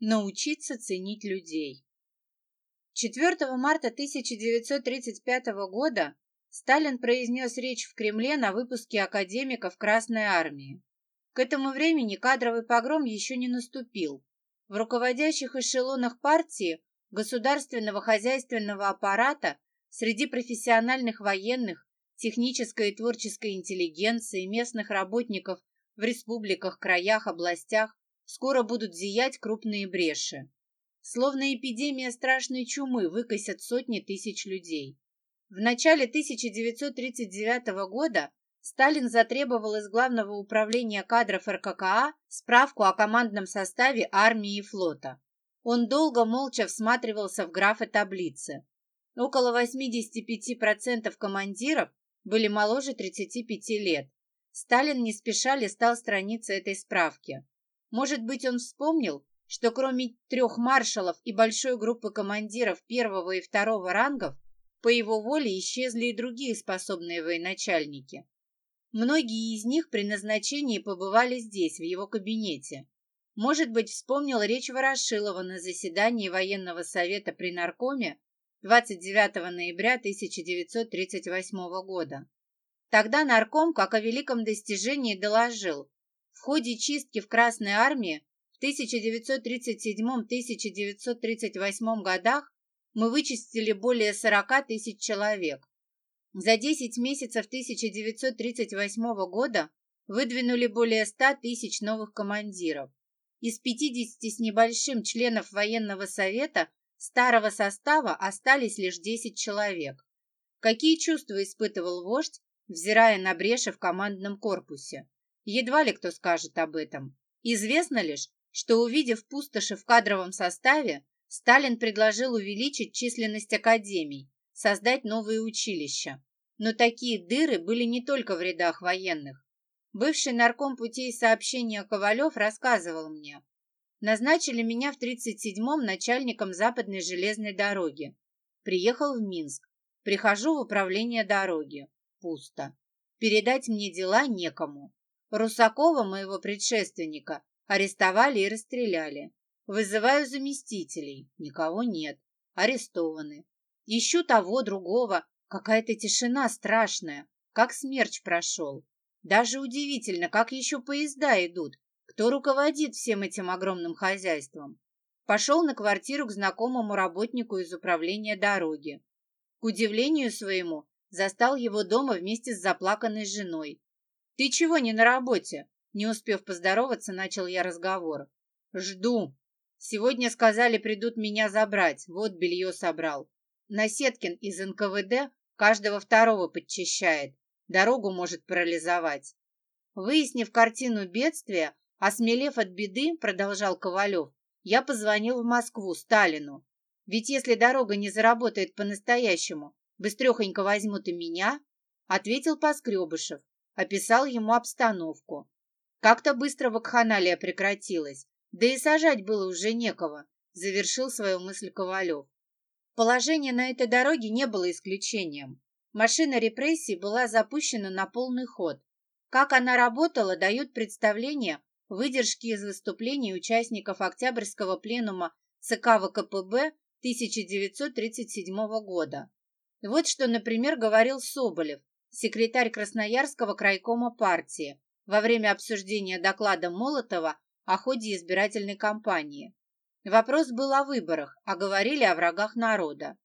Научиться ценить людей. 4 марта 1935 года Сталин произнес речь в Кремле на выпуске академиков Красной Армии. К этому времени кадровый погром еще не наступил. В руководящих эшелонах партии, государственного хозяйственного аппарата, среди профессиональных военных, технической и творческой интеллигенции, местных работников в республиках, краях, областях скоро будут зиять крупные бреши. Словно эпидемия страшной чумы выкосят сотни тысяч людей. В начале 1939 года Сталин затребовал из Главного управления кадров РККА справку о командном составе армии и флота. Он долго молча всматривался в графы таблицы. Около 85% командиров были моложе 35 лет. Сталин не спеша листал страницы этой справки. Может быть, он вспомнил, что кроме трех маршалов и большой группы командиров первого и второго рангов, по его воле исчезли и другие способные военачальники. Многие из них при назначении побывали здесь, в его кабинете. Может быть, вспомнил речь Ворошилова на заседании военного совета при Наркоме 29 ноября 1938 года. Тогда Нарком, как о великом достижении, доложил, в ходе чистки в Красной армии в 1937-1938 годах мы вычистили более 40 тысяч человек. За 10 месяцев 1938 года выдвинули более 100 тысяч новых командиров. Из 50 с небольшим членов военного совета старого состава остались лишь 10 человек. Какие чувства испытывал вождь, взирая на бреши в командном корпусе? Едва ли кто скажет об этом. Известно лишь, что, увидев пустоши в кадровом составе, Сталин предложил увеличить численность академий, создать новые училища. Но такие дыры были не только в рядах военных. Бывший нарком путей сообщения Ковалев рассказывал мне. Назначили меня в 37-м начальником западной железной дороги. Приехал в Минск. Прихожу в управление дороги. Пусто. Передать мне дела некому. Русакова, моего предшественника, арестовали и расстреляли. Вызываю заместителей. Никого нет. Арестованы. Ищу того, другого. Какая-то тишина страшная. Как смерч прошел. Даже удивительно, как еще поезда идут. Кто руководит всем этим огромным хозяйством? Пошел на квартиру к знакомому работнику из управления дороги. К удивлению своему, застал его дома вместе с заплаканной женой. «Ты чего не на работе?» Не успев поздороваться, начал я разговор. «Жду. Сегодня сказали, придут меня забрать. Вот белье собрал. Насеткин из НКВД каждого второго подчищает. Дорогу может парализовать». Выяснив картину бедствия, осмелев от беды, продолжал Ковалев, я позвонил в Москву Сталину. Ведь если дорога не заработает по-настоящему, быстрехонько возьмут и меня, ответил Поскребышев описал ему обстановку. Как-то быстро вакханалия прекратилась, да и сажать было уже некого, завершил свою мысль Ковалев. Положение на этой дороге не было исключением. Машина репрессий была запущена на полный ход. Как она работала, дают представление выдержки из выступлений участников Октябрьского пленума ЦК ВКПБ 1937 года. Вот что, например, говорил Соболев, секретарь Красноярского крайкома партии, во время обсуждения доклада Молотова о ходе избирательной кампании. Вопрос был о выборах, а говорили о врагах народа.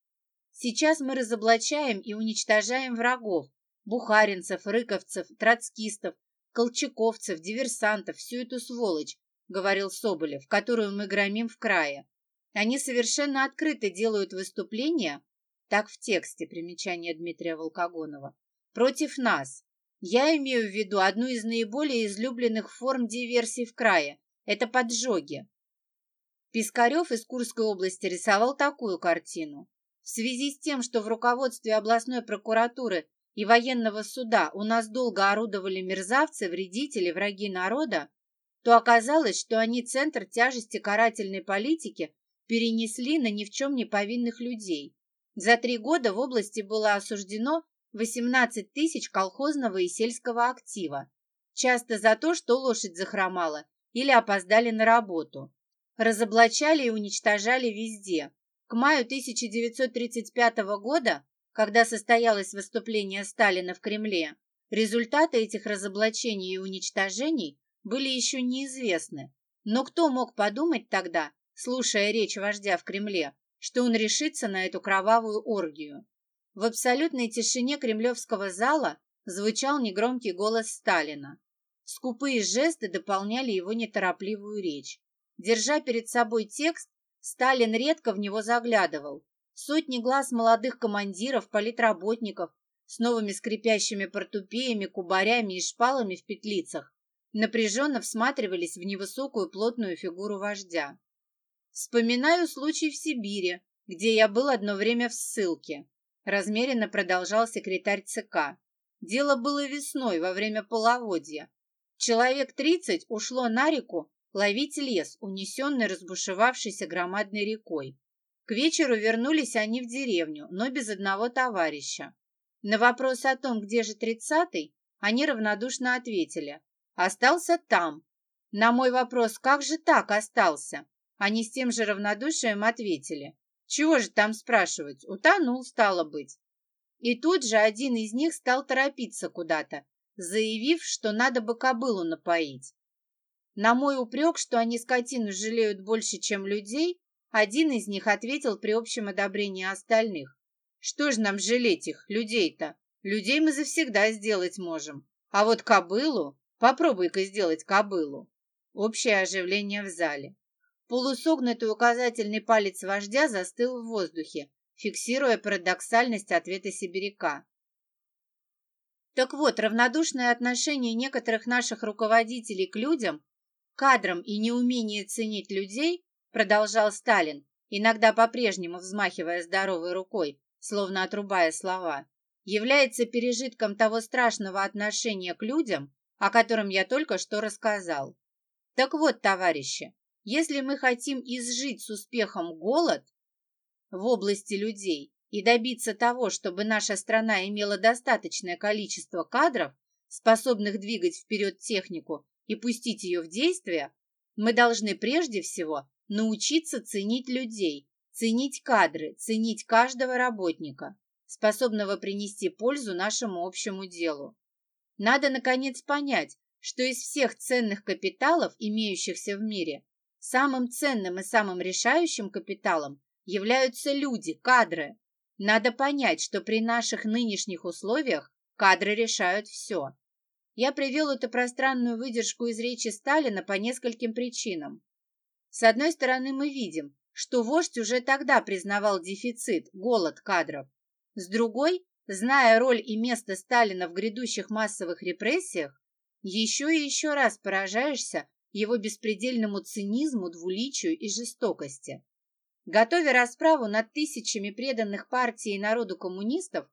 Сейчас мы разоблачаем и уничтожаем врагов, бухаринцев, рыковцев, троцкистов, колчаковцев, диверсантов, всю эту сволочь, говорил Соболев, которую мы громим в крае. Они совершенно открыто делают выступления, так в тексте примечания Дмитрия Волкогонова, против нас. Я имею в виду одну из наиболее излюбленных форм диверсий в крае – это поджоги. Пискарев из Курской области рисовал такую картину. В связи с тем, что в руководстве областной прокуратуры и военного суда у нас долго орудовали мерзавцы, вредители, враги народа, то оказалось, что они центр тяжести карательной политики перенесли на ни в чем не повинных людей. За три года в области было осуждено 18 тысяч колхозного и сельского актива, часто за то, что лошадь захромала или опоздали на работу. разоблачали и уничтожали везде. К маю 1935 года, когда состоялось выступление Сталина в Кремле, результаты этих разоблачений и уничтожений были еще неизвестны. Но кто мог подумать тогда, слушая речь вождя в Кремле, что он решится на эту кровавую оргию? В абсолютной тишине кремлевского зала звучал негромкий голос Сталина. Скупые жесты дополняли его неторопливую речь. Держа перед собой текст, Сталин редко в него заглядывал. Сотни глаз молодых командиров, политработников с новыми скрипящими портупеями, кубарями и шпалами в петлицах напряженно всматривались в невысокую плотную фигуру вождя. Вспоминаю случай в Сибири, где я был одно время в ссылке. Размеренно продолжал секретарь ЦК. Дело было весной, во время половодья. Человек тридцать ушло на реку ловить лес, унесенный разбушевавшейся громадной рекой. К вечеру вернулись они в деревню, но без одного товарища. На вопрос о том, где же тридцатый, они равнодушно ответили. Остался там. На мой вопрос, как же так остался? Они с тем же равнодушием ответили. Чего же там спрашивать? Утонул, стало быть. И тут же один из них стал торопиться куда-то, заявив, что надо бы кобылу напоить. На мой упрек, что они скотину жалеют больше, чем людей, один из них ответил при общем одобрении остальных. Что ж нам жалеть их, людей-то? Людей мы завсегда сделать можем. А вот кобылу... Попробуй-ка сделать кобылу. Общее оживление в зале. Полусогнутый указательный палец вождя застыл в воздухе, фиксируя парадоксальность ответа сибиряка. Так вот, равнодушное отношение некоторых наших руководителей к людям, кадрам и неумение ценить людей, продолжал Сталин, иногда по-прежнему взмахивая здоровой рукой, словно отрубая слова, является пережитком того страшного отношения к людям, о котором я только что рассказал. Так вот, товарищи, если мы хотим изжить с успехом голод в области людей и добиться того, чтобы наша страна имела достаточное количество кадров, способных двигать вперед технику и пустить ее в действие, мы должны прежде всего научиться ценить людей, ценить кадры, ценить каждого работника, способного принести пользу нашему общему делу. Надо, наконец, понять, что из всех ценных капиталов, имеющихся в мире, самым ценным и самым решающим капиталом являются люди, кадры. Надо понять, что при наших нынешних условиях кадры решают все. Я привел эту пространную выдержку из речи Сталина по нескольким причинам. С одной стороны, мы видим, что вождь уже тогда признавал дефицит, голод кадров. С другой, зная роль и место Сталина в грядущих массовых репрессиях, еще и еще раз поражаешься его беспредельному цинизму, двуличию и жестокости. Готовя расправу над тысячами преданных партии и народу коммунистов,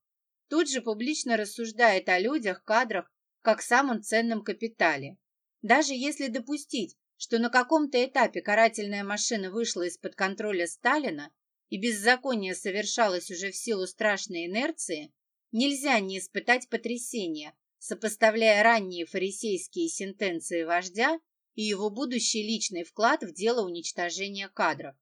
тут же публично рассуждает о людях, кадрах, как самом ценном капитале. Даже если допустить, что на каком-то этапе карательная машина вышла из-под контроля Сталина и беззаконие совершалось уже в силу страшной инерции, нельзя не испытать потрясения, сопоставляя ранние фарисейские сентенции вождя и его будущий личный вклад в дело уничтожения кадров.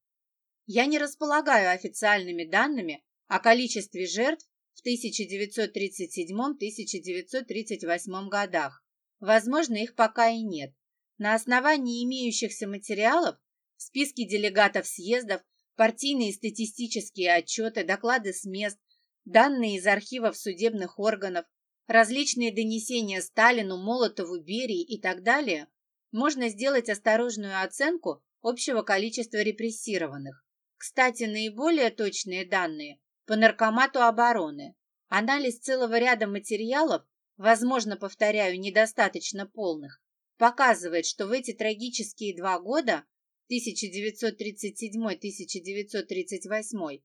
Я не располагаю официальными данными о количестве жертв в 1937-1938 годах. Возможно, их пока и нет. На основании имеющихся материалов, списки делегатов съездов, партийные статистические отчеты, доклады с мест, данные из архивов судебных органов, различные донесения Сталину, Молотову, Берии и так далее, можно сделать осторожную оценку общего количества репрессированных. Кстати, наиболее точные данные по наркомату обороны. Анализ целого ряда материалов, возможно, повторяю, недостаточно полных, показывает, что в эти трагические два года, 1937-1938,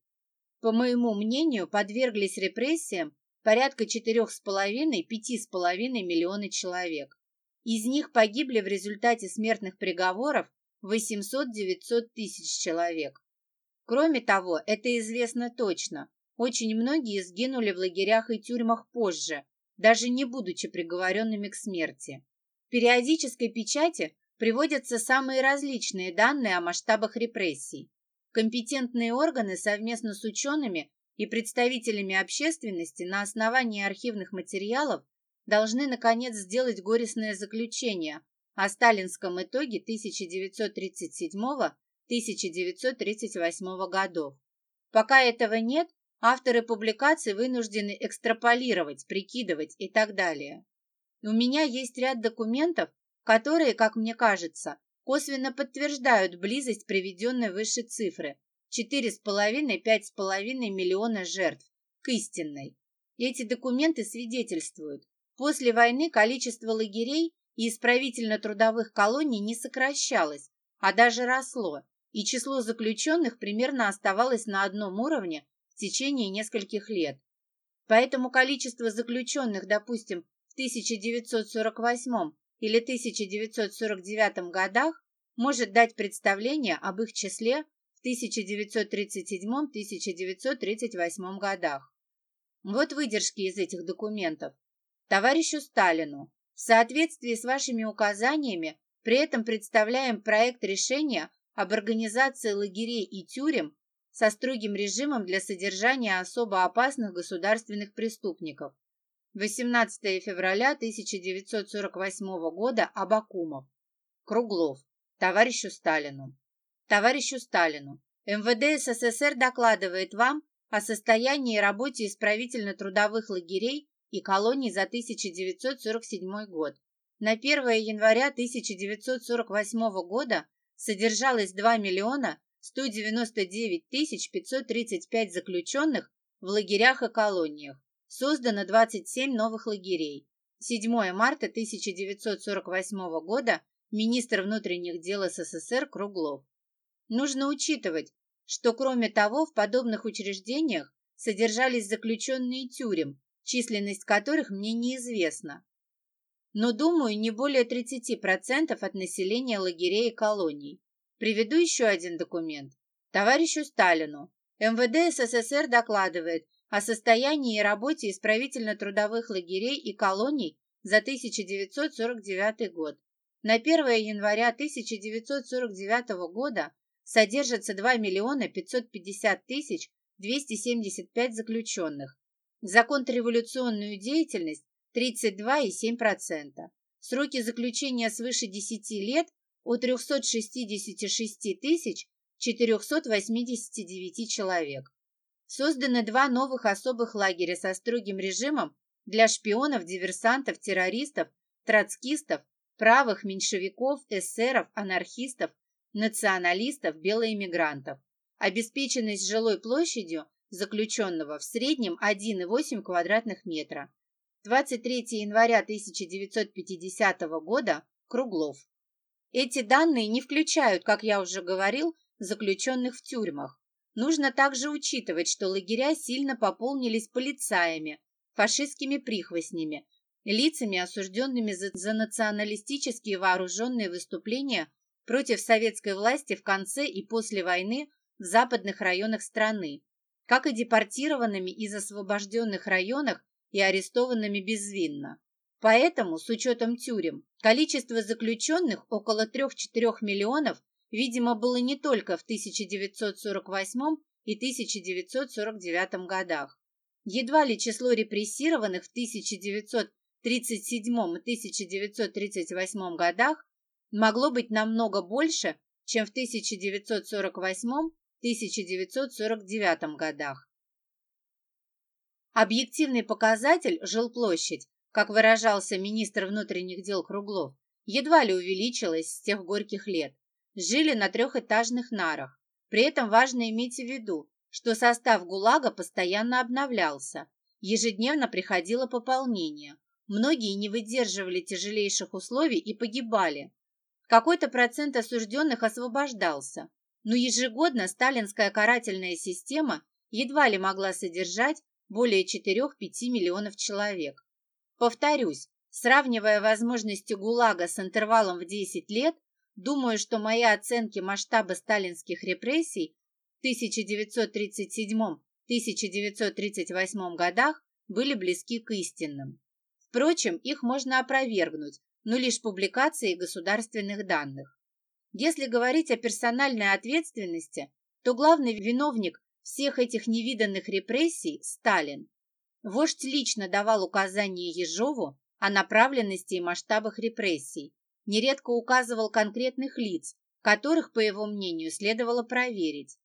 по моему мнению, подверглись репрессиям порядка 4,5-5,5 миллиона человек. Из них погибли в результате смертных приговоров 800-900 тысяч человек. Кроме того, это известно точно, очень многие сгинули в лагерях и тюрьмах позже, даже не будучи приговоренными к смерти. В периодической печати приводятся самые различные данные о масштабах репрессий. Компетентные органы совместно с учеными и представителями общественности на основании архивных материалов должны, наконец, сделать горестное заключение о сталинском итоге 1937-1938 годов. Пока этого нет, авторы публикаций вынуждены экстраполировать, прикидывать и так далее. У меня есть ряд документов, которые, как мне кажется, косвенно подтверждают близость приведенной выше цифры 4,5-5,5 миллиона жертв к истинной. Эти документы свидетельствуют, после войны количество лагерей и исправительно-трудовых колоний не сокращалось, а даже росло, и число заключенных примерно оставалось на одном уровне в течение нескольких лет. Поэтому количество заключенных, допустим, в 1948 или 1949 годах может дать представление об их числе в 1937-1938 годах. Вот выдержки из этих документов. Товарищу Сталину, в соответствии с вашими указаниями, при этом представляем проект решения об организации лагерей и тюрем со строгим режимом для содержания особо опасных государственных преступников. 18 февраля 1948 года Абакумов. Круглов. Товарищу Сталину. Товарищу Сталину. МВД СССР докладывает вам о состоянии и работе исправительно-трудовых лагерей и колоний за 1947 год. На 1 января 1948 года содержалось 2 миллиона 199 тысяч 535 заключенных в лагерях и колониях. Создано 27 новых лагерей. 7 марта 1948 года министр внутренних дел СССР Круглов. Нужно учитывать, что кроме того в подобных учреждениях содержались заключенные тюрем, численность которых мне неизвестна но, думаю, не более 30% от населения лагерей и колоний. Приведу еще один документ. Товарищу Сталину. МВД СССР докладывает о состоянии и работе исправительно-трудовых лагерей и колоний за 1949 год. На 1 января 1949 года содержится 2 миллиона 550 тысяч 275 заключенных. За контрреволюционную деятельность 32,7%. Сроки заключения свыше 10 лет у 366 тысяч 489 человек. Созданы два новых особых лагеря со строгим режимом для шпионов, диверсантов, террористов, троцкистов, правых меньшевиков, эсеров, анархистов, националистов, белоэмигрантов. Обеспеченность жилой площадью заключенного в среднем 1,8 квадратных метра. 23 января 1950 года, Круглов. Эти данные не включают, как я уже говорил, заключенных в тюрьмах. Нужно также учитывать, что лагеря сильно пополнились полицаями, фашистскими прихвостнями, лицами, осужденными за, за националистические вооруженные выступления против советской власти в конце и после войны в западных районах страны, как и депортированными из освобожденных районах и арестованными безвинно. Поэтому, с учетом тюрем, количество заключенных около 3-4 миллионов, видимо, было не только в 1948 и 1949 годах. Едва ли число репрессированных в 1937 и 1938 годах могло быть намного больше, чем в 1948-1949 годах. Объективный показатель жилплощадь, как выражался министр внутренних дел Круглов, едва ли увеличилась с тех горьких лет. Жили на трехэтажных нарах. При этом важно иметь в виду, что состав ГУЛАГа постоянно обновлялся. Ежедневно приходило пополнение. Многие не выдерживали тяжелейших условий и погибали. Какой-то процент осужденных освобождался. Но ежегодно сталинская карательная система едва ли могла содержать более 4-5 миллионов человек. Повторюсь, сравнивая возможности ГУЛАГа с интервалом в 10 лет, думаю, что мои оценки масштаба сталинских репрессий в 1937-1938 годах были близки к истинным. Впрочем, их можно опровергнуть, но лишь публикацией государственных данных. Если говорить о персональной ответственности, то главный виновник всех этих невиданных репрессий – Сталин. Вождь лично давал указания Ежову о направленности и масштабах репрессий, нередко указывал конкретных лиц, которых, по его мнению, следовало проверить.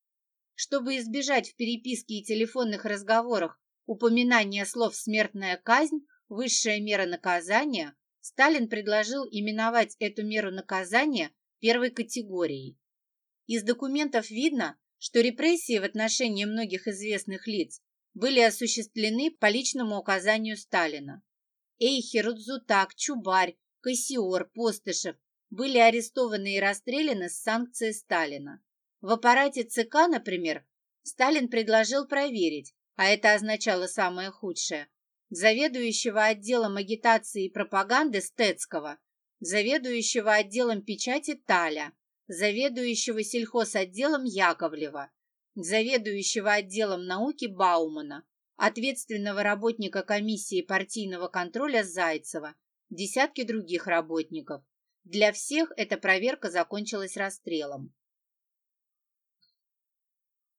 Чтобы избежать в переписке и телефонных разговорах упоминания слов «смертная казнь», «высшая мера наказания», Сталин предложил именовать эту меру наказания первой категорией. Из документов видно, что репрессии в отношении многих известных лиц были осуществлены по личному указанию Сталина. Эйхер, Удзутак, Чубарь, Кассиор, Постышев были арестованы и расстреляны с санкцией Сталина. В аппарате ЦК, например, Сталин предложил проверить, а это означало самое худшее, заведующего отделом агитации и пропаганды Стецкого, заведующего отделом печати Таля, заведующего сельхозотделом Яковлева, заведующего отделом науки Баумана, ответственного работника комиссии партийного контроля Зайцева, десятки других работников. Для всех эта проверка закончилась расстрелом.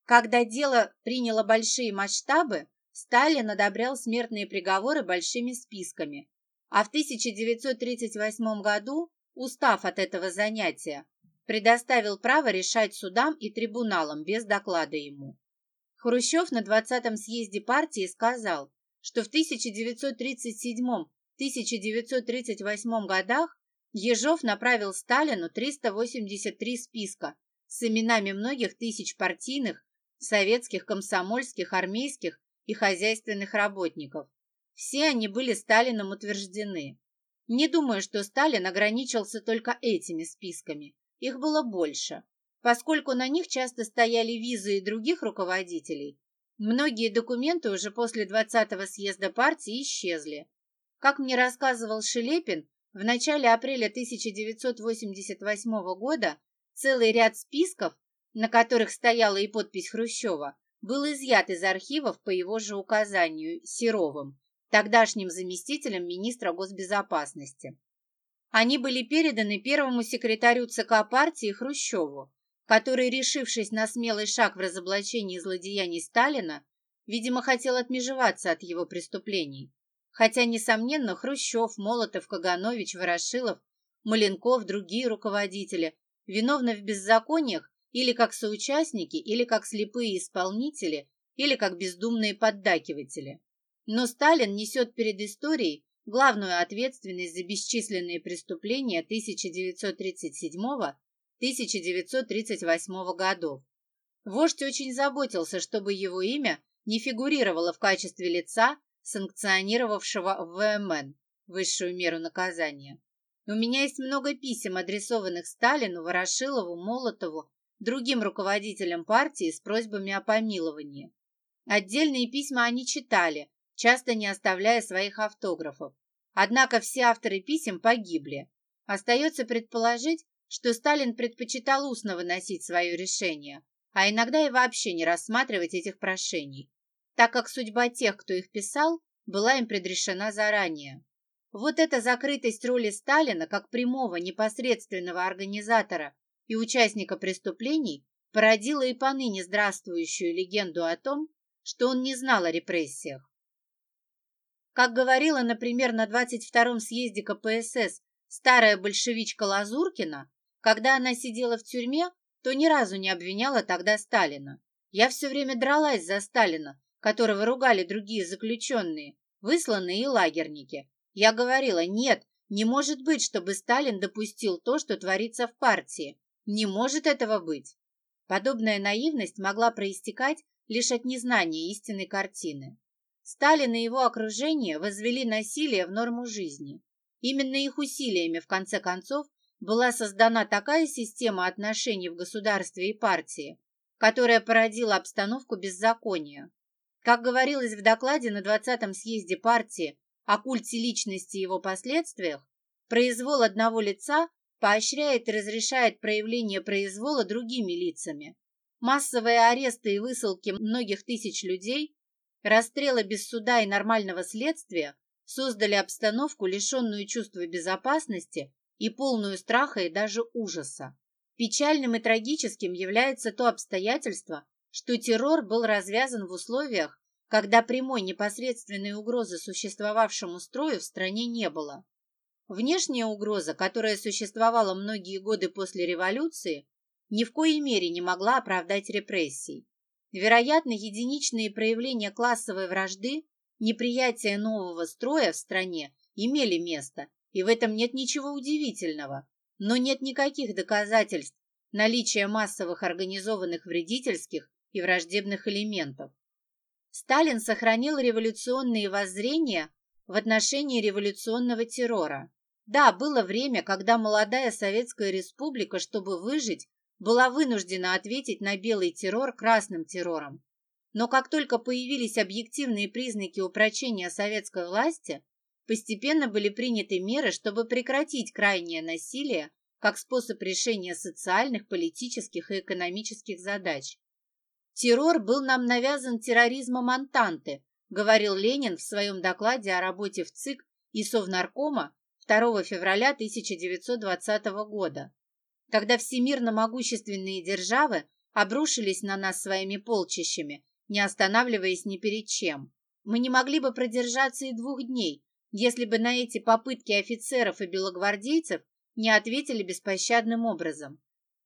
Когда дело приняло большие масштабы, Сталин одобрял смертные приговоры большими списками, а в 1938 году, устав от этого занятия, предоставил право решать судам и трибуналам без доклада ему. Хрущев на 20-м съезде партии сказал, что в 1937-1938 годах Ежов направил Сталину 383 списка с именами многих тысяч партийных, советских, комсомольских, армейских и хозяйственных работников. Все они были Сталином утверждены. Не думаю, что Сталин ограничился только этими списками. Их было больше. Поскольку на них часто стояли визы и других руководителей, многие документы уже после 20-го съезда партии исчезли. Как мне рассказывал Шелепин, в начале апреля 1988 года целый ряд списков, на которых стояла и подпись Хрущева, был изъят из архивов по его же указанию Серовым, тогдашним заместителем министра госбезопасности. Они были переданы первому секретарю ЦК партии Хрущеву, который, решившись на смелый шаг в разоблачении злодеяний Сталина, видимо, хотел отмежеваться от его преступлений. Хотя, несомненно, Хрущев, Молотов, Каганович, Ворошилов, Маленков, другие руководители виновны в беззакониях или как соучастники, или как слепые исполнители, или как бездумные поддакиватели. Но Сталин несет перед историей главную ответственность за бесчисленные преступления 1937-1938 годов. Вождь очень заботился, чтобы его имя не фигурировало в качестве лица, санкционировавшего ВМН, высшую меру наказания. У меня есть много писем, адресованных Сталину, Ворошилову, Молотову, другим руководителям партии с просьбами о помиловании. Отдельные письма они читали, часто не оставляя своих автографов. Однако все авторы писем погибли. Остается предположить, что Сталин предпочитал устно выносить свое решение, а иногда и вообще не рассматривать этих прошений, так как судьба тех, кто их писал, была им предрешена заранее. Вот эта закрытость роли Сталина как прямого непосредственного организатора и участника преступлений породила и поныне здравствующую легенду о том, что он не знал о репрессиях. Как говорила, например, на 22-м съезде КПСС старая большевичка Лазуркина, когда она сидела в тюрьме, то ни разу не обвиняла тогда Сталина. Я все время дралась за Сталина, которого ругали другие заключенные, высланные и лагерники. Я говорила, нет, не может быть, чтобы Сталин допустил то, что творится в партии. Не может этого быть. Подобная наивность могла проистекать лишь от незнания истинной картины. Сталин и его окружение возвели насилие в норму жизни. Именно их усилиями, в конце концов, была создана такая система отношений в государстве и партии, которая породила обстановку беззакония. Как говорилось в докладе на 20-м съезде партии о культе личности и его последствиях, произвол одного лица поощряет и разрешает проявление произвола другими лицами. Массовые аресты и высылки многих тысяч людей Расстрелы без суда и нормального следствия создали обстановку, лишенную чувства безопасности и полную страха и даже ужаса. Печальным и трагическим является то обстоятельство, что террор был развязан в условиях, когда прямой непосредственной угрозы существовавшему строю в стране не было. Внешняя угроза, которая существовала многие годы после революции, ни в коей мере не могла оправдать репрессий. Вероятно, единичные проявления классовой вражды, неприятия нового строя в стране имели место, и в этом нет ничего удивительного, но нет никаких доказательств наличия массовых организованных вредительских и враждебных элементов. Сталин сохранил революционные воззрения в отношении революционного террора. Да, было время, когда молодая Советская Республика, чтобы выжить, была вынуждена ответить на белый террор красным террором. Но как только появились объективные признаки упрочения советской власти, постепенно были приняты меры, чтобы прекратить крайнее насилие как способ решения социальных, политических и экономических задач. «Террор был нам навязан терроризмом Антанты», говорил Ленин в своем докладе о работе в ЦИК и Совнаркома 2 февраля 1920 года, когда всемирно могущественные державы обрушились на нас своими полчищами, не останавливаясь ни перед чем. Мы не могли бы продержаться и двух дней, если бы на эти попытки офицеров и белогвардейцев не ответили беспощадным образом.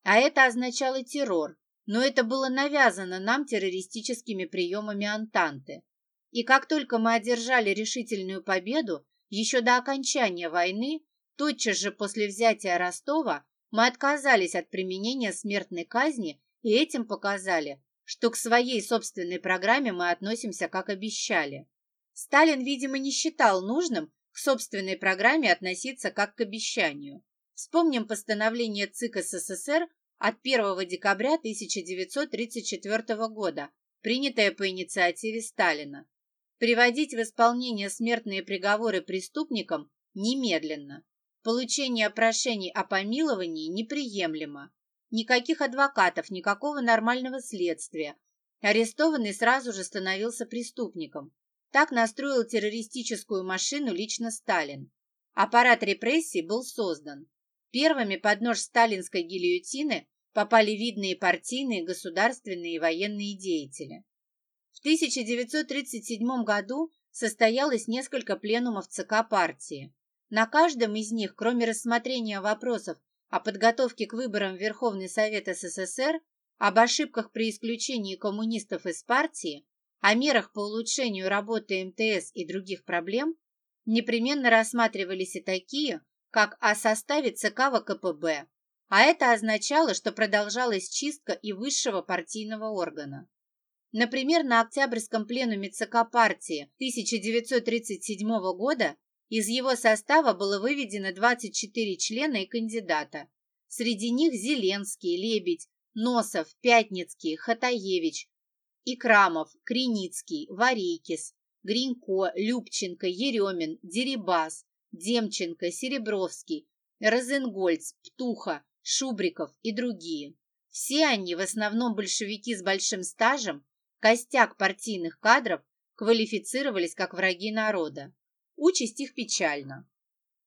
А это означало террор, но это было навязано нам террористическими приемами Антанты. И как только мы одержали решительную победу, еще до окончания войны, тотчас же после взятия Ростова, мы отказались от применения смертной казни и этим показали, что к своей собственной программе мы относимся как обещали. Сталин, видимо, не считал нужным к собственной программе относиться как к обещанию. Вспомним постановление ЦИК СССР от 1 декабря 1934 года, принятое по инициативе Сталина приводить в исполнение смертные приговоры преступникам немедленно. Получение прошений о помиловании неприемлемо. Никаких адвокатов, никакого нормального следствия. Арестованный сразу же становился преступником. Так настроил террористическую машину лично Сталин. Аппарат репрессий был создан. Первыми под нож сталинской гильотины попали видные партийные, государственные и военные деятели. В 1937 году состоялось несколько пленумов ЦК партии. На каждом из них, кроме рассмотрения вопросов о подготовке к выборам в Верховный Совет СССР, об ошибках при исключении коммунистов из партии, о мерах по улучшению работы МТС и других проблем, непременно рассматривались и такие, как о составе ЦК ВКПБ, а это означало, что продолжалась чистка и высшего партийного органа. Например, на Октябрьском пленуме ЦК партии 1937 года из его состава было выведено 24 члена и кандидата. Среди них Зеленский, Лебедь, Носов, Пятницкий, Хатаевич, Икрамов, Криницкий, Варейкис, Гринько, Любченко, Еремин, Дерибас, Демченко, Серебровский, Розенгольц, Птуха, Шубриков и другие. Все они, в основном большевики с большим стажем, костяк партийных кадров квалифицировались как враги народа. Участь их печальна.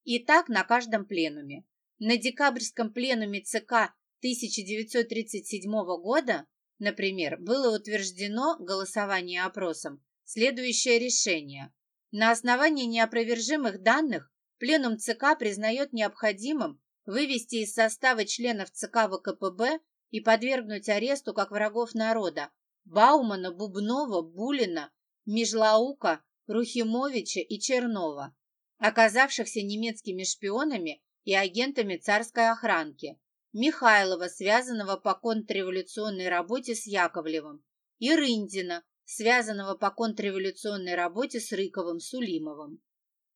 И так на каждом пленуме. На декабрьском пленуме ЦК 1937 года, например, было утверждено голосование опросом следующее решение. На основании неопровержимых данных Пленум ЦК признает необходимым вывести из состава членов ЦК ВКПБ и подвергнуть аресту как врагов народа Баумана, Бубнова, Булина, Межлаука, Рухимовича и Чернова, оказавшихся немецкими шпионами и агентами царской охранки, Михайлова, связанного по контрреволюционной работе с Яковлевым, и Рындина, связанного по контрреволюционной работе с Рыковым, Сулимовым.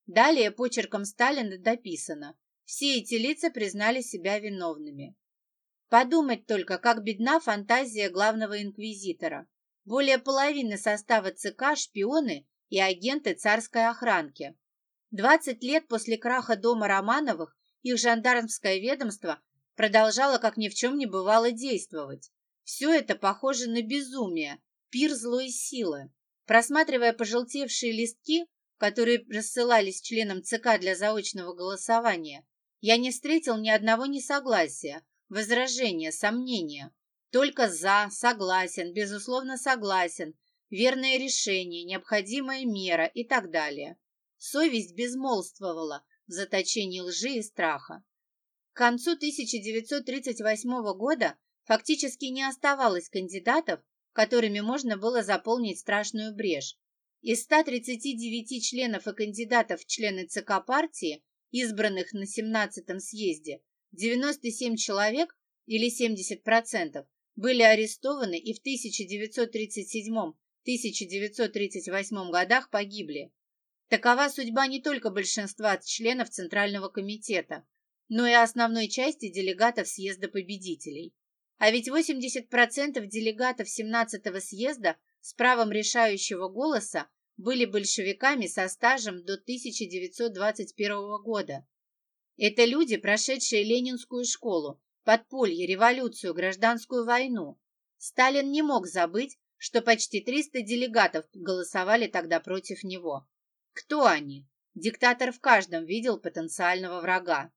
Далее почерком Сталина дописано «Все эти лица признали себя виновными». Подумать только, как бедна фантазия главного инквизитора. Более половины состава ЦК – шпионы и агенты царской охранки. 20 лет после краха дома Романовых их жандармское ведомство продолжало, как ни в чем не бывало, действовать. Все это похоже на безумие, пир злой силы. Просматривая пожелтевшие листки, которые рассылались членам ЦК для заочного голосования, я не встретил ни одного несогласия, возражения, сомнения. Только «за», «согласен», «безусловно согласен», «верное решение», «необходимая мера» и так далее. Совесть безмолвствовала в заточении лжи и страха. К концу 1938 года фактически не оставалось кандидатов, которыми можно было заполнить страшную брешь. Из 139 членов и кандидатов в члены ЦК партии, избранных на 17-м съезде, 97 человек или 70% были арестованы и в 1937-1938 годах погибли. Такова судьба не только большинства членов Центрального комитета, но и основной части делегатов съезда победителей. А ведь 80% делегатов 17-го съезда с правом решающего голоса были большевиками со стажем до 1921 года. Это люди, прошедшие Ленинскую школу, подполье, революцию, гражданскую войну. Сталин не мог забыть, что почти 300 делегатов голосовали тогда против него. Кто они? Диктатор в каждом видел потенциального врага.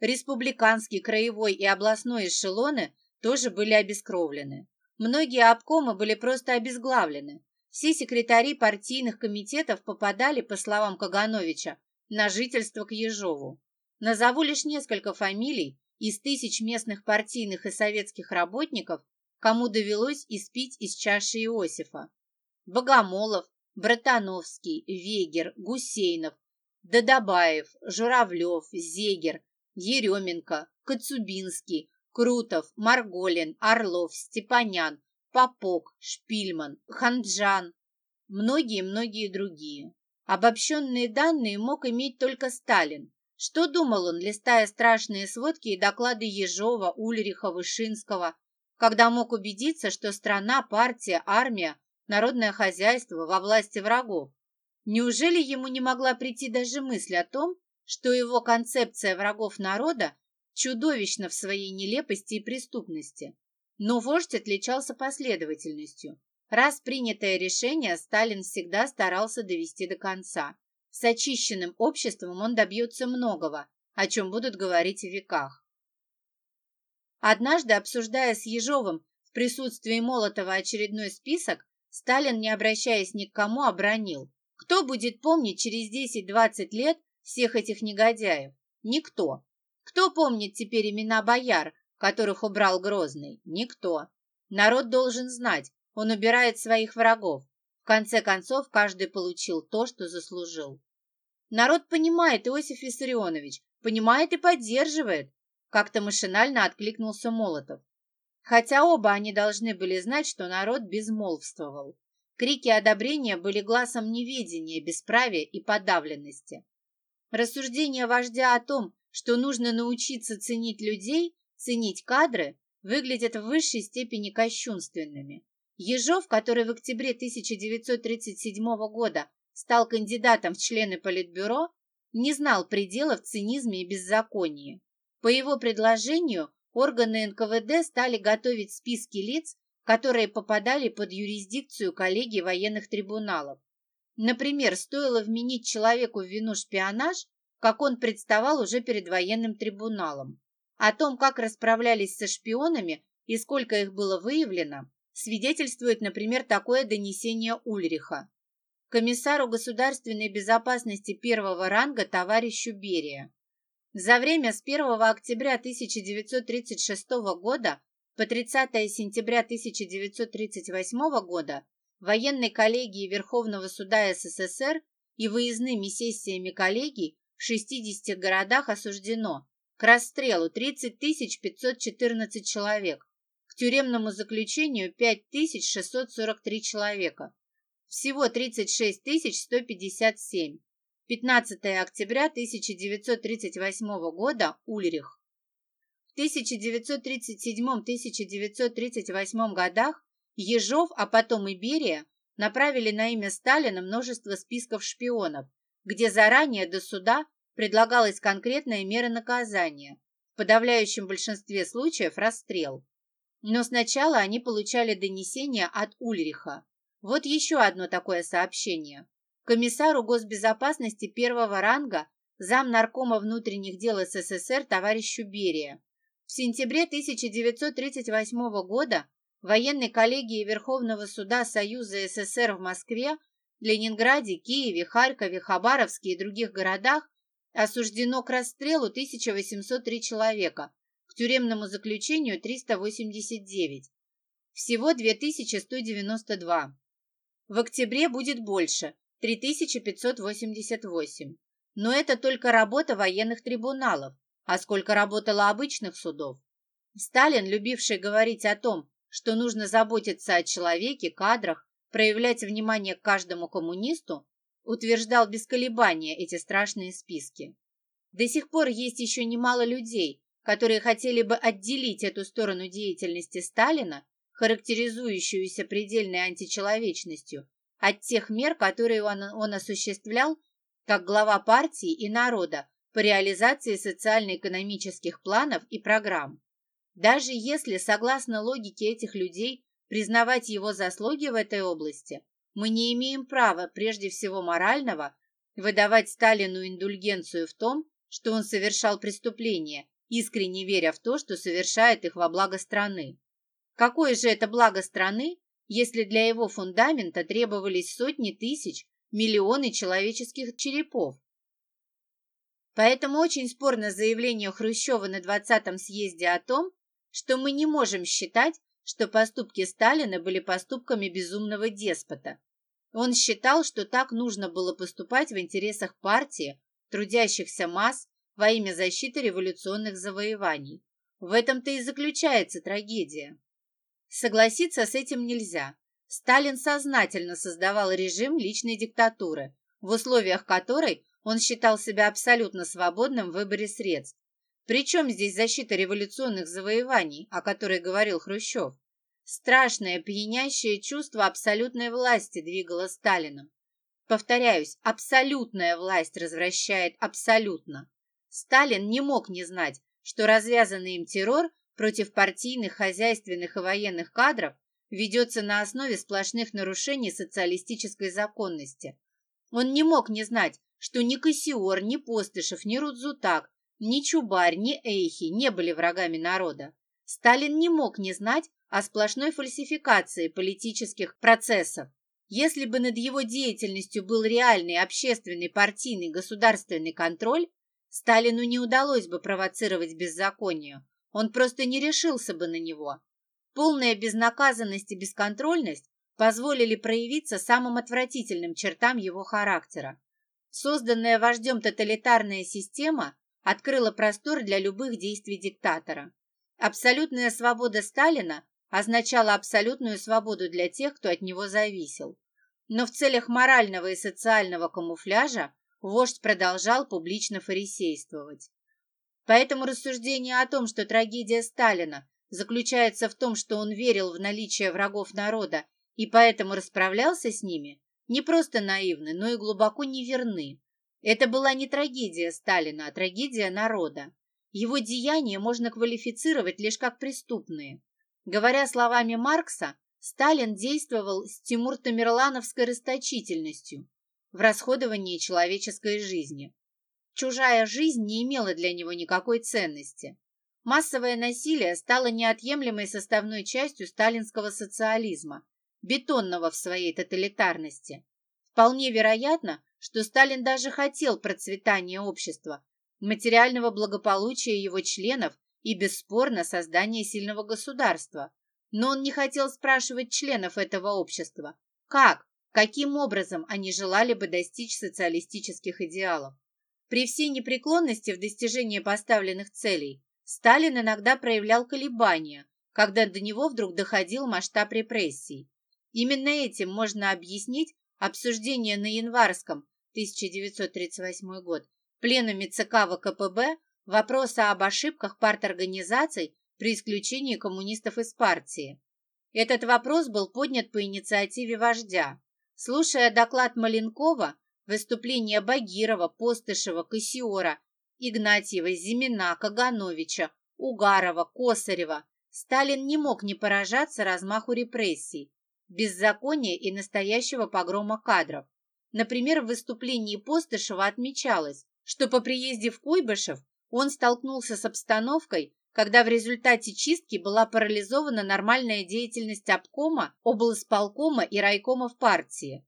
Республиканский, краевой и областной эшелоны тоже были обескровлены. Многие обкомы были просто обезглавлены. Все секретари партийных комитетов попадали, по словам Кагановича, на жительство к Ежову. Назову лишь несколько фамилий из тысяч местных партийных и советских работников, кому довелось испить из чаши Иосифа. Богомолов, Братановский, Вегер, Гусейнов, Дадабаев, Журавлев, Зегер, Еременко, Коцубинский, Крутов, Марголин, Орлов, Степанян, Попок, Шпильман, Ханджан, многие-многие другие. Обобщенные данные мог иметь только Сталин. Что думал он, листая страшные сводки и доклады Ежова, Ульриха, Вышинского, когда мог убедиться, что страна, партия, армия, народное хозяйство во власти врагов? Неужели ему не могла прийти даже мысль о том, что его концепция врагов народа чудовищно в своей нелепости и преступности. Но вождь отличался последовательностью. Раз принятое решение Сталин всегда старался довести до конца. С очищенным обществом он добьется многого, о чем будут говорить в веках. Однажды, обсуждая с Ежовым в присутствии Молотова очередной список, Сталин, не обращаясь ни к кому, обронил. Кто будет помнить через 10-20 лет всех этих негодяев? Никто. Кто помнит теперь имена бояр, которых убрал Грозный? Никто. Народ должен знать, он убирает своих врагов. В конце концов, каждый получил то, что заслужил. Народ понимает, Иосиф Виссарионович, понимает и поддерживает. Как-то машинально откликнулся Молотов. Хотя оба они должны были знать, что народ безмолвствовал. Крики одобрения были глазом неведения, бесправия и подавленности. Рассуждения вождя о том, что нужно научиться ценить людей, ценить кадры, выглядят в высшей степени кощунственными. Ежов, который в октябре 1937 года стал кандидатом в члены Политбюро, не знал пределов цинизме и беззаконии. По его предложению органы НКВД стали готовить списки лиц, которые попадали под юрисдикцию коллегии военных трибуналов. Например, стоило вменить человеку в вину шпионаж, как он представал уже перед военным трибуналом. О том, как расправлялись со шпионами и сколько их было выявлено, свидетельствует, например, такое донесение Ульриха. Комиссару государственной безопасности первого ранга товарищу Берия. За время с 1 октября 1936 года по 30 сентября 1938 года военной коллегии Верховного суда СССР и выездными сессиями коллегий в 60 городах осуждено к расстрелу 30 514 человек, к тюремному заключению 5643 человека, всего 36 157. 15 октября 1938 года Ульрих. В 1937-1938 годах Ежов, а потом и Берия направили на имя Сталина множество списков шпионов, где заранее до суда предлагалась конкретная мера наказания, в подавляющем большинстве случаев расстрел. Но сначала они получали донесение от Ульриха. Вот еще одно такое сообщение. Комиссару госбезопасности первого ранга, зам наркома внутренних дел СССР товарищу Берия. В сентябре 1938 года военной коллегии Верховного суда Союза СССР в Москве, Ленинграде, Киеве, Харькове, Хабаровске и других городах осуждено к расстрелу 1803 человека, к тюремному заключению 389. Всего 2192. В октябре будет больше – 3588. Но это только работа военных трибуналов. А сколько работало обычных судов? Сталин, любивший говорить о том, что нужно заботиться о человеке, кадрах, проявлять внимание к каждому коммунисту, утверждал без колебания эти страшные списки. До сих пор есть еще немало людей, которые хотели бы отделить эту сторону деятельности Сталина характеризующуюся предельной античеловечностью, от тех мер, которые он, он осуществлял как глава партии и народа по реализации социально-экономических планов и программ. Даже если, согласно логике этих людей, признавать его заслуги в этой области, мы не имеем права, прежде всего морального, выдавать Сталину индульгенцию в том, что он совершал преступления, искренне веря в то, что совершает их во благо страны. Какое же это благо страны, если для его фундамента требовались сотни тысяч, миллионы человеческих черепов? Поэтому очень спорно заявление Хрущева на 20-м съезде о том, что мы не можем считать, что поступки Сталина были поступками безумного деспота. Он считал, что так нужно было поступать в интересах партии, трудящихся масс во имя защиты революционных завоеваний. В этом-то и заключается трагедия. Согласиться с этим нельзя. Сталин сознательно создавал режим личной диктатуры, в условиях которой он считал себя абсолютно свободным в выборе средств. Причем здесь защита революционных завоеваний, о которой говорил Хрущев? Страшное, пьянящее чувство абсолютной власти двигало Сталином. Повторяюсь, абсолютная власть развращает абсолютно. Сталин не мог не знать, что развязанный им террор против партийных, хозяйственных и военных кадров ведется на основе сплошных нарушений социалистической законности. Он не мог не знать, что ни Кассиор, ни Постышев, ни Рудзутак, ни Чубарь, ни Эйхи не были врагами народа. Сталин не мог не знать о сплошной фальсификации политических процессов. Если бы над его деятельностью был реальный общественный, партийный, государственный контроль, Сталину не удалось бы провоцировать беззаконие, он просто не решился бы на него. Полная безнаказанность и бесконтрольность позволили проявиться самым отвратительным чертам его характера. Созданная вождем тоталитарная система открыла простор для любых действий диктатора. Абсолютная свобода Сталина означала абсолютную свободу для тех, кто от него зависел. Но в целях морального и социального камуфляжа вождь продолжал публично фарисействовать. Поэтому рассуждение о том, что трагедия Сталина заключается в том, что он верил в наличие врагов народа и поэтому расправлялся с ними, не просто наивны, но и глубоко неверны. Это была не трагедия Сталина, а трагедия народа. Его деяния можно квалифицировать лишь как преступные. Говоря словами Маркса, Сталин действовал с Тимур-Тамерлановской расточительностью в расходовании человеческой жизни. Чужая жизнь не имела для него никакой ценности. Массовое насилие стало неотъемлемой составной частью сталинского социализма, бетонного в своей тоталитарности. Вполне вероятно, что Сталин даже хотел процветания общества, материального благополучия его членов и, бесспорно, создания сильного государства. Но он не хотел спрашивать членов этого общества, как, каким образом они желали бы достичь социалистических идеалов. При всей непреклонности в достижении поставленных целей Сталин иногда проявлял колебания, когда до него вдруг доходил масштаб репрессий. Именно этим можно объяснить обсуждение на январском 1938 год пленуме ЦК ВКПБ вопроса об ошибках парторганизаций при исключении коммунистов из партии. Этот вопрос был поднят по инициативе вождя. Слушая доклад Маленкова, Выступления Багирова, Постышева, Кассиора, Игнатьева, Зимина, Кагановича, Угарова, Косарева. Сталин не мог не поражаться размаху репрессий, беззакония и настоящего погрома кадров. Например, в выступлении Постышева отмечалось, что по приезде в Куйбышев он столкнулся с обстановкой, когда в результате чистки была парализована нормальная деятельность обкома, облсполкома и райкомов партии.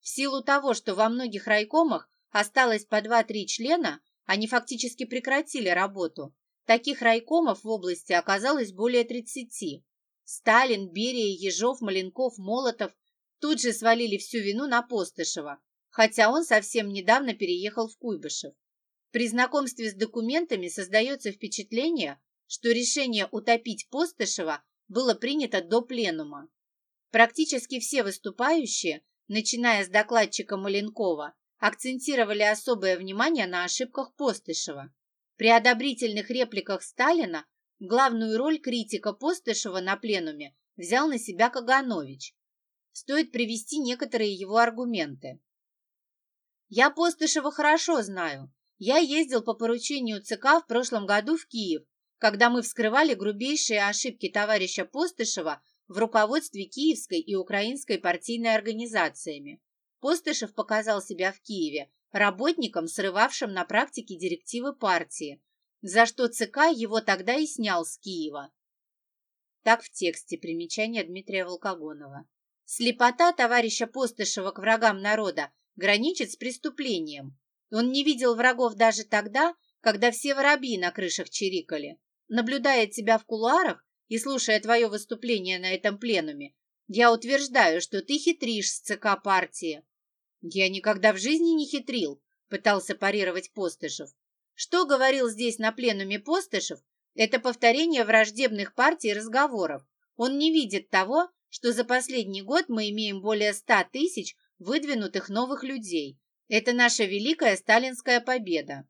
В силу того, что во многих райкомах осталось по 2-3 члена, они фактически прекратили работу. Таких райкомов в области оказалось более 30. Сталин, Берия, Ежов, Маленков, Молотов тут же свалили всю вину на Постышева, хотя он совсем недавно переехал в Куйбышев. При знакомстве с документами создается впечатление, что решение утопить Постышева было принято до пленума. Практически все выступающие, начиная с докладчика Маленкова, акцентировали особое внимание на ошибках Постышева. При одобрительных репликах Сталина главную роль критика Постышева на пленуме взял на себя Каганович. Стоит привести некоторые его аргументы. «Я Постышева хорошо знаю. Я ездил по поручению ЦК в прошлом году в Киев когда мы вскрывали грубейшие ошибки товарища Постышева в руководстве Киевской и Украинской партийной организациями. Постышев показал себя в Киеве работником, срывавшим на практике директивы партии, за что ЦК его тогда и снял с Киева. Так в тексте примечания Дмитрия Волкогонова. Слепота товарища Постышева к врагам народа граничит с преступлением. Он не видел врагов даже тогда, когда все воробьи на крышах чирикали наблюдая тебя в кулуарах и слушая твое выступление на этом пленуме, я утверждаю, что ты хитришь с ЦК партии. Я никогда в жизни не хитрил, пытался парировать Постышев. Что говорил здесь на пленуме Постышев, это повторение враждебных партий разговоров. Он не видит того, что за последний год мы имеем более ста тысяч выдвинутых новых людей. Это наша великая сталинская победа.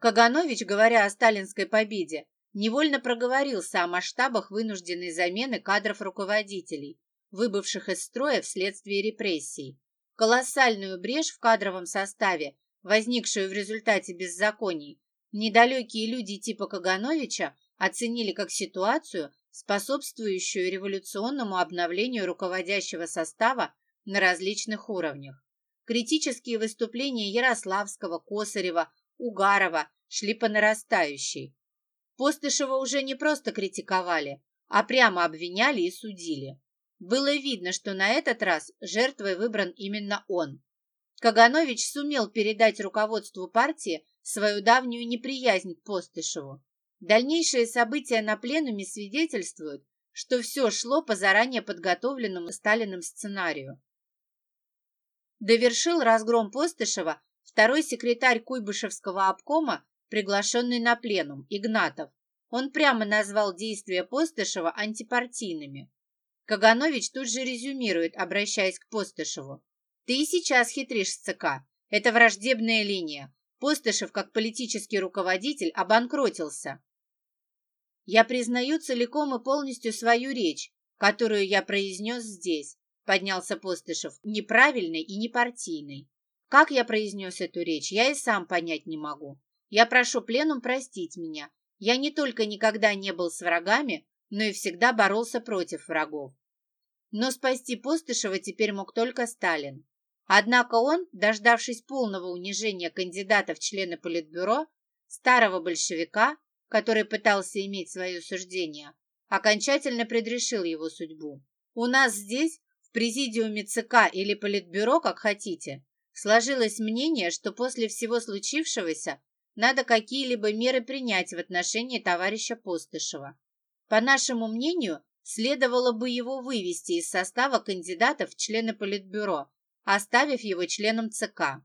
Каганович, говоря о сталинской победе, невольно проговорился о масштабах вынужденной замены кадров руководителей, выбывших из строя вследствие репрессий. Колоссальную брешь в кадровом составе, возникшую в результате беззаконий, недалекие люди типа Кагановича оценили как ситуацию, способствующую революционному обновлению руководящего состава на различных уровнях. Критические выступления Ярославского, Косарева, Угарова шли по нарастающей. Постышева уже не просто критиковали, а прямо обвиняли и судили. Было видно, что на этот раз жертвой выбран именно он. Каганович сумел передать руководству партии свою давнюю неприязнь к Постышеву. Дальнейшие события на пленуме свидетельствуют, что все шло по заранее подготовленному Сталиным сценарию. Довершил разгром Постышева второй секретарь Куйбышевского обкома приглашенный на пленум, Игнатов. Он прямо назвал действия Постышева антипартийными. Каганович тут же резюмирует, обращаясь к Постышеву. «Ты и сейчас хитришь с ЦК. Это враждебная линия. Постышев, как политический руководитель, обанкротился. Я признаю целиком и полностью свою речь, которую я произнес здесь, поднялся Постышев, неправильной и непартийной. Как я произнес эту речь, я и сам понять не могу. Я прошу пленум простить меня. Я не только никогда не был с врагами, но и всегда боролся против врагов. Но спасти Постышева теперь мог только Сталин. Однако он, дождавшись полного унижения кандидата в члены Политбюро, старого большевика, который пытался иметь свое суждение, окончательно предрешил его судьбу. У нас здесь, в президиуме ЦК или Политбюро, как хотите, сложилось мнение, что после всего случившегося надо какие-либо меры принять в отношении товарища Постышева. По нашему мнению, следовало бы его вывести из состава кандидатов в члены Политбюро, оставив его членом ЦК.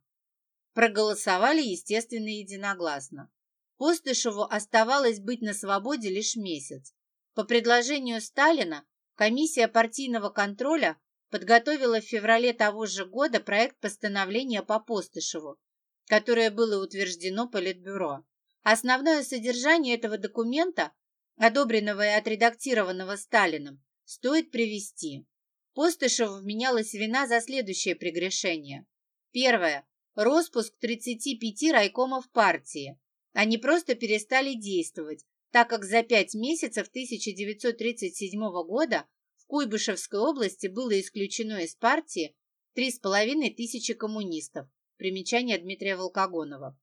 Проголосовали, естественно, единогласно. Постышеву оставалось быть на свободе лишь месяц. По предложению Сталина комиссия партийного контроля подготовила в феврале того же года проект постановления по Постышеву, которое было утверждено Политбюро. Основное содержание этого документа, одобренного и отредактированного Сталиным, стоит привести. Постышеву вменялась вина за следующее прегрешение. Первое. Роспуск 35 райкомов партии. Они просто перестали действовать, так как за пять месяцев 1937 года в Куйбышевской области было исключено из партии три с половиной тысячи коммунистов. Примечание Дмитрия Волкогонова.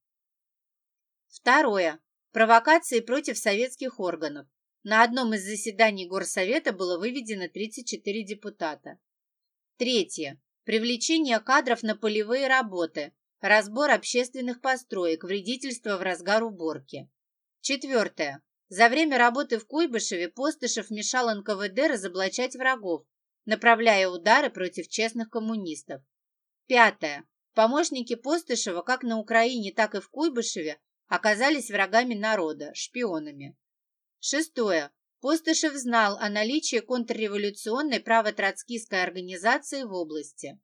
Второе. Провокации против советских органов. На одном из заседаний Горсовета было выведено 34 депутата. Третье. Привлечение кадров на полевые работы, разбор общественных построек, вредительство в разгар уборки. Четвертое. За время работы в Куйбышеве Постышев мешал НКВД разоблачать врагов, направляя удары против честных коммунистов. Пятое. Помощники Постышева как на Украине, так и в Куйбышеве оказались врагами народа, шпионами. Шестое. Постышев знал о наличии контрреволюционной правотроцкистской организации в области.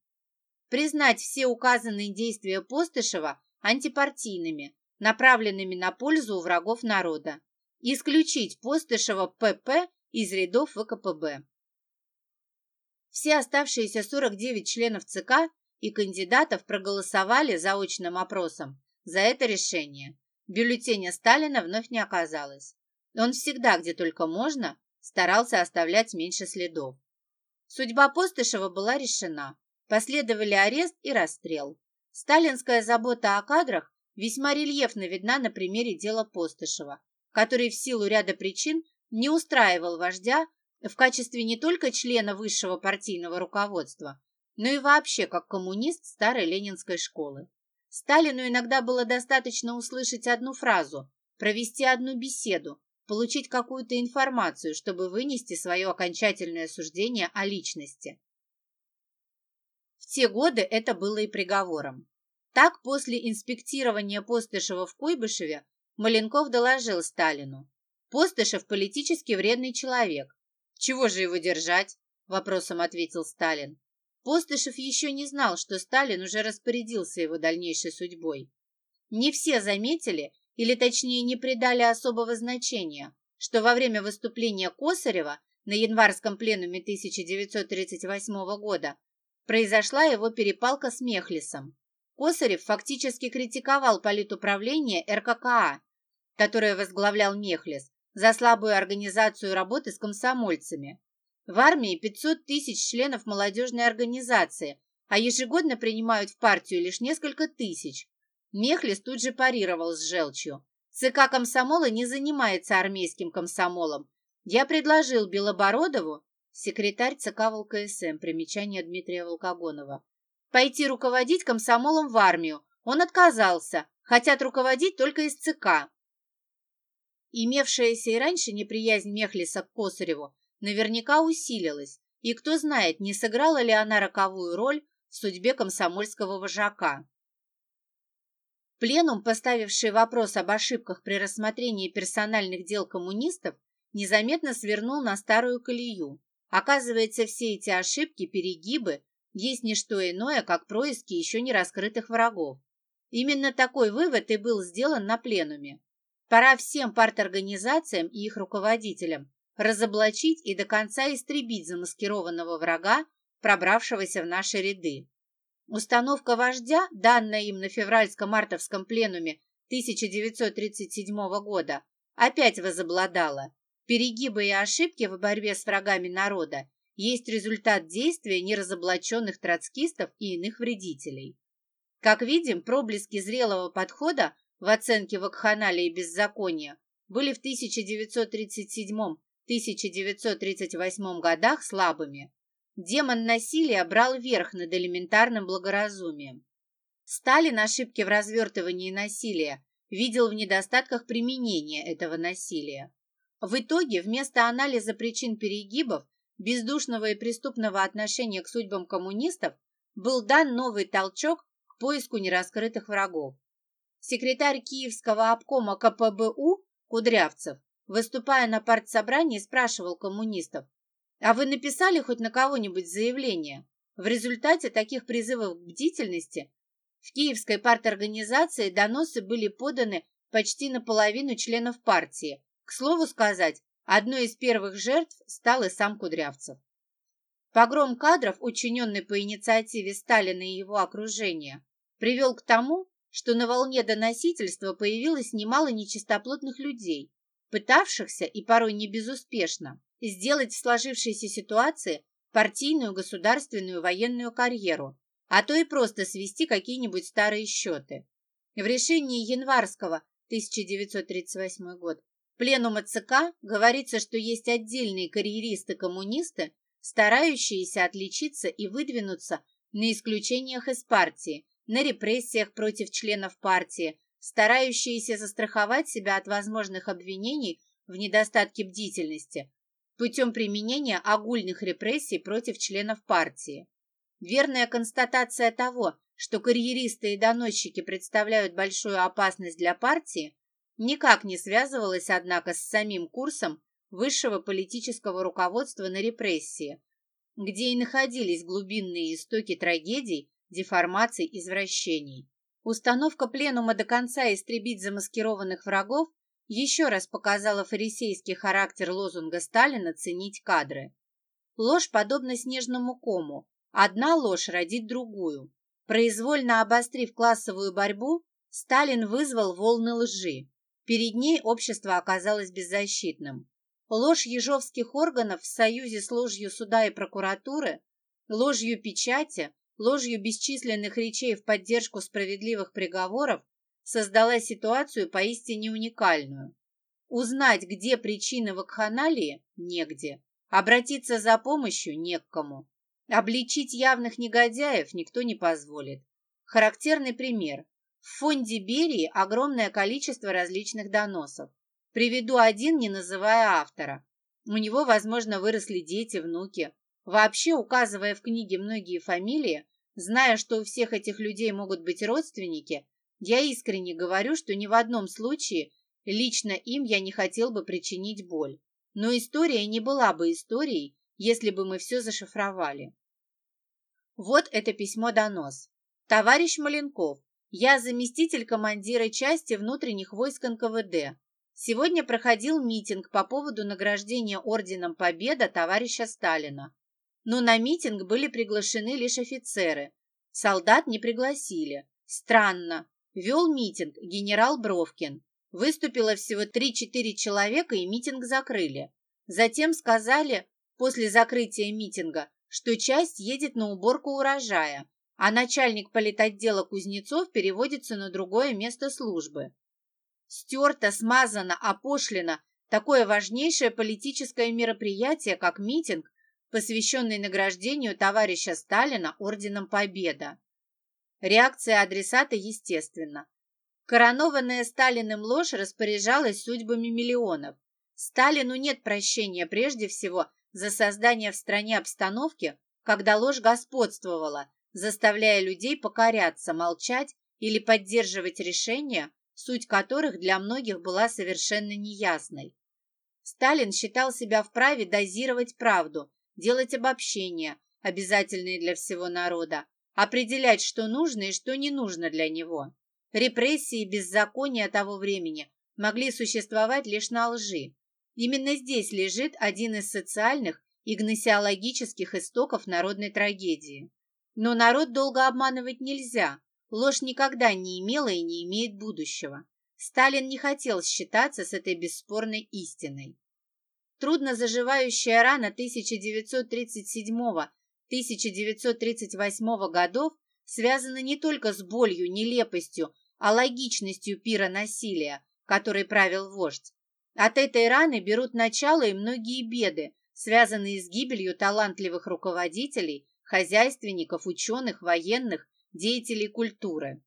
Признать все указанные действия Постышева антипартийными, направленными на пользу у врагов народа. Исключить Постышева ПП из рядов ВКПБ. Все оставшиеся 49 членов ЦК и кандидатов проголосовали заочным опросом за это решение. Бюллетеня Сталина вновь не оказалось. Он всегда, где только можно, старался оставлять меньше следов. Судьба Постышева была решена. Последовали арест и расстрел. Сталинская забота о кадрах весьма рельефно видна на примере дела Постышева, который в силу ряда причин не устраивал вождя в качестве не только члена высшего партийного руководства, но и вообще как коммунист старой ленинской школы. Сталину иногда было достаточно услышать одну фразу, провести одну беседу, получить какую-то информацию, чтобы вынести свое окончательное суждение о личности. В те годы это было и приговором. Так, после инспектирования Постышева в Куйбышеве, Маленков доложил Сталину. Постышев политически вредный человек. Чего же его держать? Вопросом ответил Сталин. Постышев еще не знал, что Сталин уже распорядился его дальнейшей судьбой. Не все заметили, или точнее не придали особого значения, что во время выступления Косарева на январском пленуме 1938 года произошла его перепалка с Мехлисом. Косарев фактически критиковал политуправление РККА, которое возглавлял Мехлис, за слабую организацию работы с комсомольцами. В армии 500 тысяч членов молодежной организации, а ежегодно принимают в партию лишь несколько тысяч, Мехлис тут же парировал с желчью. ЦК комсомола не занимается армейским комсомолом. Я предложил Белобородову, секретарь ЦК ВЛКСМ, примечание Дмитрия Волкогонова, пойти руководить комсомолом в армию. Он отказался. Хотят руководить только из ЦК. Имевшаяся и раньше неприязнь Мехлиса к Косареву наверняка усилилась, и кто знает, не сыграла ли она роковую роль в судьбе комсомольского вожака. Пленум, поставивший вопрос об ошибках при рассмотрении персональных дел коммунистов, незаметно свернул на старую колею. Оказывается, все эти ошибки, перегибы есть не что иное, как происки еще не раскрытых врагов. Именно такой вывод и был сделан на пленуме. Пора всем парторганизациям и их руководителям разоблачить и до конца истребить замаскированного врага, пробравшегося в наши ряды. Установка вождя, данная им на февральско-мартовском пленуме 1937 года, опять возобладала. Перегибы и ошибки в борьбе с врагами народа есть результат действия неразоблаченных троцкистов и иных вредителей. Как видим, проблески зрелого подхода в оценке вакханалии и беззакония были в 1937-1938 годах слабыми. Демон насилия брал верх над элементарным благоразумием. Сталин ошибки в развертывании насилия видел в недостатках применения этого насилия. В итоге, вместо анализа причин перегибов, бездушного и преступного отношения к судьбам коммунистов, был дан новый толчок к поиску нераскрытых врагов. Секретарь Киевского обкома КПБУ Кудрявцев, выступая на партсобрании, спрашивал коммунистов, а вы написали хоть на кого-нибудь заявление? В результате таких призывов к бдительности в Киевской парторганизации доносы были поданы почти наполовину членов партии. К слову сказать, одной из первых жертв стал и сам Кудрявцев. Погром кадров, учиненный по инициативе Сталина и его окружения, привел к тому, что на волне доносительства появилось немало нечистоплотных людей, пытавшихся, и порой не безуспешно, сделать в сложившейся ситуации партийную, государственную, военную карьеру, а то и просто свести какие-нибудь старые счеты. В решении Январского 1938 год Пленума ЦК говорится, что есть отдельные карьеристы-коммунисты, старающиеся отличиться и выдвинуться на исключениях из партии, на репрессиях против членов партии, старающиеся застраховать себя от возможных обвинений в недостатке бдительности путем применения огульных репрессий против членов партии. Верная констатация того, что карьеристы и доносчики представляют большую опасность для партии, никак не связывалась, однако, с самим курсом высшего политического руководства на репрессии, где и находились глубинные истоки трагедий, деформаций, извращений. Установка пленума до конца истребить замаскированных врагов еще раз показала фарисейский характер лозунга Сталина «ценить кадры». Ложь подобна снежному кому. Одна ложь родит другую. Произвольно обострив классовую борьбу, Сталин вызвал волны лжи. Перед ней общество оказалось беззащитным. Ложь ежовских органов в союзе с ложью суда и прокуратуры, ложью печати, ложью бесчисленных речей в поддержку справедливых приговоров создала ситуацию поистине уникальную. Узнать, где причина вакханалии, негде. Обратиться за помощью не к кому. Обличить явных негодяев никто не позволит. Характерный пример. В фонде Берии огромное количество различных доносов. Приведу один, не называя автора. У него, возможно, выросли дети, внуки. Вообще, указывая в книге многие фамилии, зная, что у всех этих людей могут быть родственники, я искренне говорю, что ни в одном случае лично им я не хотел бы причинить боль. Но история не была бы историей, если бы мы все зашифровали. Вот это письмо-донос. Товарищ Маленков, я заместитель командира части внутренних войск НКВД. Сегодня проходил митинг по поводу награждения Орденом Победа товарища Сталина. Но на митинг были приглашены лишь офицеры. Солдат не пригласили. Странно. Вел митинг генерал Бровкин. Выступило всего 3-4 человека и митинг закрыли. Затем сказали, после закрытия митинга, что часть едет на уборку урожая, а начальник политотдела Кузнецов переводится на другое место службы. Стерто, смазано, опошлено такое важнейшее политическое мероприятие, как митинг, посвященный награждению товарища Сталина Орденом Победа. Реакция адресата естественна. Коронованная Сталиным ложь распоряжалась судьбами миллионов. Сталину нет прощения прежде всего за создание в стране обстановки, когда ложь господствовала, заставляя людей покоряться, молчать или поддерживать решения, суть которых для многих была совершенно неясной. Сталин считал себя вправе дозировать правду, делать обобщения, обязательные для всего народа, определять, что нужно и что не нужно для него. Репрессии и беззакония того времени могли существовать лишь на лжи. Именно здесь лежит один из социальных и гносеологических истоков народной трагедии. Но народ долго обманывать нельзя. Ложь никогда не имела и не имеет будущего. Сталин не хотел считаться с этой бесспорной истиной. Трудно заживающая рана 1937-1938 годов связана не только с болью, нелепостью, а логичностью пира насилия, который правил вождь. От этой раны берут начало и многие беды, связанные с гибелью талантливых руководителей, хозяйственников, ученых, военных, деятелей культуры.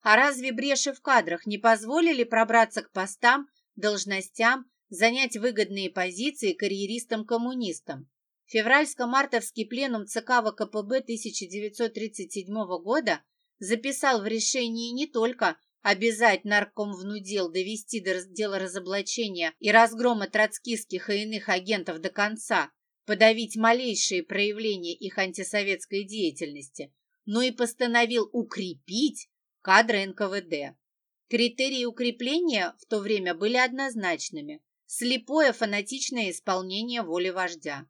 А разве бреши в кадрах не позволили пробраться к постам, должностям, занять выгодные позиции карьеристам-коммунистам? Февральско-мартовский пленум ЦК ВКПБ 1937 года записал в решении не только обязать нарком внудел довести до дела разоблачения и разгрома троцкистских и иных агентов до конца, подавить малейшие проявления их антисоветской деятельности, но и постановил укрепить кадры НКВД. Критерии укрепления в то время были однозначными – слепое фанатичное исполнение воли вождя.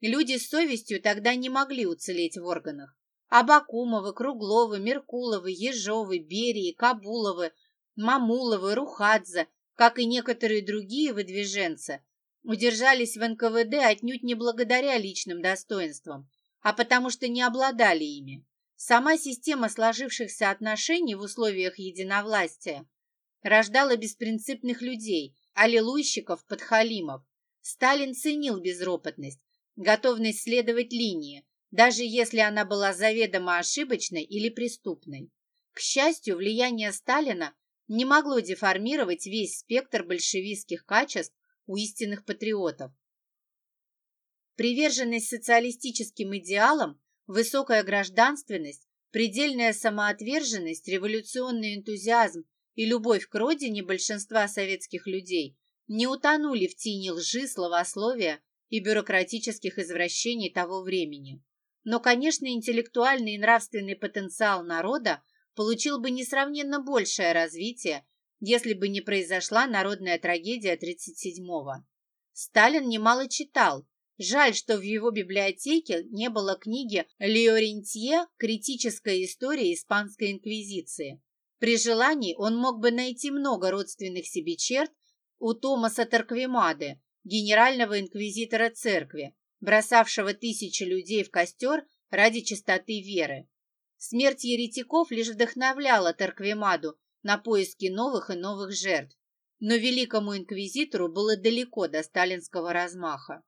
Люди с совестью тогда не могли уцелеть в органах. Абакумовы, Кругловы, Меркуловы, Ежовы, Берии, Кабуловы, Мамуловы, Рухадзе, как и некоторые другие выдвиженцы, удержались в НКВД отнюдь не благодаря личным достоинствам, а потому что не обладали ими. Сама система сложившихся отношений в условиях единовластия рождала беспринципных людей, аллилуйщиков, подхалимов. Сталин ценил безропотность, готовность следовать линии, даже если она была заведомо ошибочной или преступной. К счастью, влияние Сталина не могло деформировать весь спектр большевистских качеств у истинных патриотов. Приверженность социалистическим идеалам, высокая гражданственность, предельная самоотверженность, революционный энтузиазм и любовь к родине большинства советских людей не утонули в тени лжи, словословия и бюрократических извращений того времени. Но, конечно, интеллектуальный и нравственный потенциал народа получил бы несравненно большее развитие, если бы не произошла народная трагедия 37-го. Сталин немало читал, Жаль, что в его библиотеке не было книги Леорентье «Критическая история Испанской инквизиции». При желании он мог бы найти много родственных себе черт у Томаса Торквемады, генерального инквизитора церкви, бросавшего тысячи людей в костер ради чистоты веры. Смерть еретиков лишь вдохновляла Торквемаду на поиски новых и новых жертв, но великому инквизитору было далеко до сталинского размаха.